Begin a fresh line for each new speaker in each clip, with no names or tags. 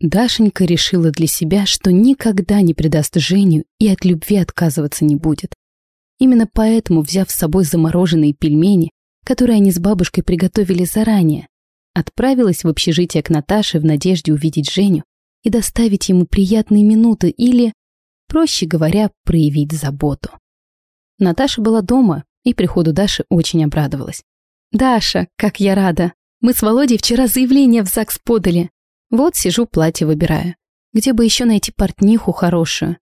Дашенька решила для себя, что никогда не предаст Женю и от любви отказываться не будет. Именно поэтому, взяв с собой замороженные пельмени, которые они с бабушкой приготовили заранее, отправилась в общежитие к Наташе в надежде увидеть Женю и доставить ему приятные минуты или, проще говоря, проявить заботу. Наташа была дома и приходу Даши очень обрадовалась. «Даша, как я рада! Мы с Володей вчера заявление в ЗАГС подали. Вот сижу, платье выбираю. Где бы еще найти портниху хорошую?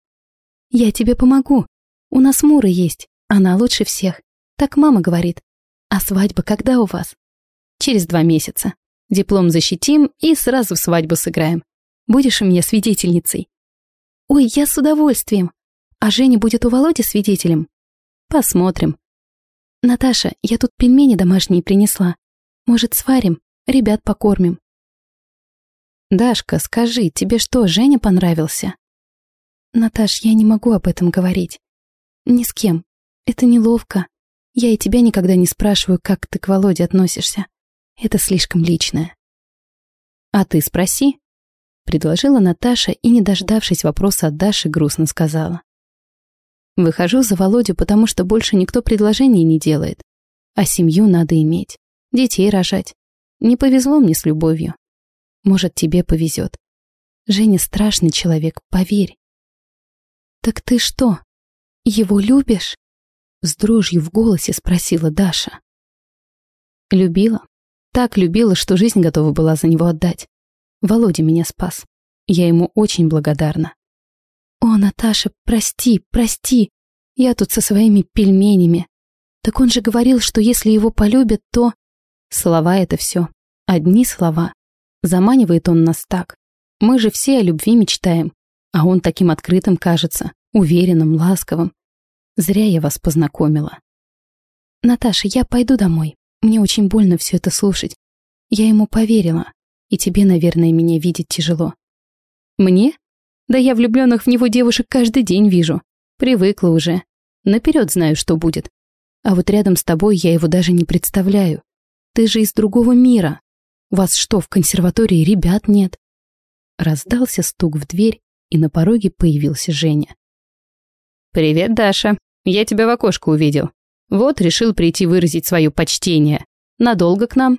Я тебе помогу. У нас Мура есть, она лучше всех. Так мама говорит. А свадьба когда у вас? Через два месяца. Диплом защитим и сразу в свадьбу сыграем. Будешь у меня свидетельницей? Ой, я с удовольствием. А Женя будет у Володи свидетелем? Посмотрим. Наташа, я тут пельмени домашние принесла. Может, сварим? Ребят покормим. Дашка, скажи, тебе что, Женя понравился? Наташ, я не могу об этом говорить. Ни с кем. Это неловко. Я и тебя никогда не спрашиваю, как ты к Володе относишься. Это слишком личное. А ты спроси, предложила Наташа и, не дождавшись вопроса от Даши, грустно сказала. Выхожу за Володю, потому что больше никто предложений не делает. А семью надо иметь, детей рожать. Не повезло мне с любовью. Может, тебе повезет. Женя страшный человек, поверь. Так ты что, его любишь? С дрожью в голосе спросила Даша. Любила. Так любила, что жизнь готова была за него отдать. Володя меня спас. Я ему очень благодарна. «О, Наташа, прости, прости, я тут со своими пельменями. Так он же говорил, что если его полюбят, то...» Слова — это все. Одни слова. Заманивает он нас так. Мы же все о любви мечтаем, а он таким открытым кажется, уверенным, ласковым. Зря я вас познакомила. Наташа, я пойду домой. Мне очень больно все это слушать. Я ему поверила, и тебе, наверное, меня видеть тяжело. Мне? Да я влюбленных в него девушек каждый день вижу. Привыкла уже. Наперед знаю, что будет. А вот рядом с тобой я его даже не представляю. Ты же из другого мира. Вас что, в консерватории ребят нет? Раздался стук в дверь, и на пороге появился Женя. «Привет, Даша. Я тебя в окошко увидел. Вот решил прийти выразить свое почтение. Надолго к нам?»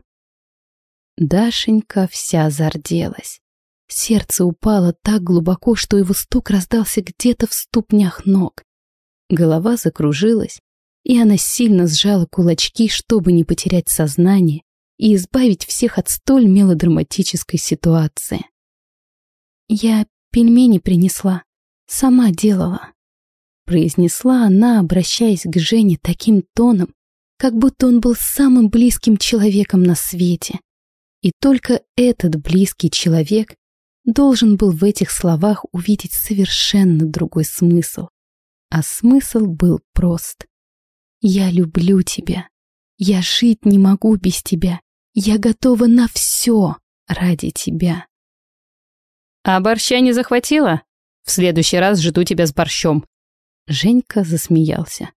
Дашенька вся зарделась. Сердце упало так глубоко, что его стук раздался где-то в ступнях ног. Голова закружилась, и она сильно сжала кулачки, чтобы не потерять сознание и избавить всех от столь мелодраматической ситуации. «Я пельмени принесла, сама делала», произнесла она, обращаясь к Жене таким тоном, как будто он был самым близким человеком на свете. И только этот близкий человек должен был в этих словах увидеть совершенно другой смысл. А смысл был прост. «Я люблю тебя. Я жить не могу без тебя. Я готова на все ради тебя». «А борща не захватила? В следующий раз жду тебя с борщом». Женька засмеялся.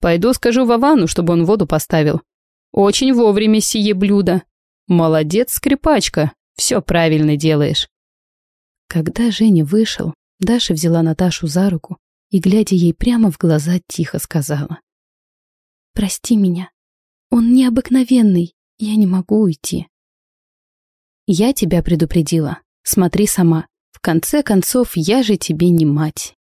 «Пойду скажу Вовану, чтобы он воду поставил. Очень вовремя сие блюдо. Молодец, скрипачка, все правильно делаешь». Когда Женя вышел, Даша взяла Наташу за руку и, глядя ей прямо в глаза, тихо сказала. «Прости меня. Он необыкновенный. Я не могу уйти». «Я тебя предупредила. Смотри сама. В конце концов, я же тебе не мать.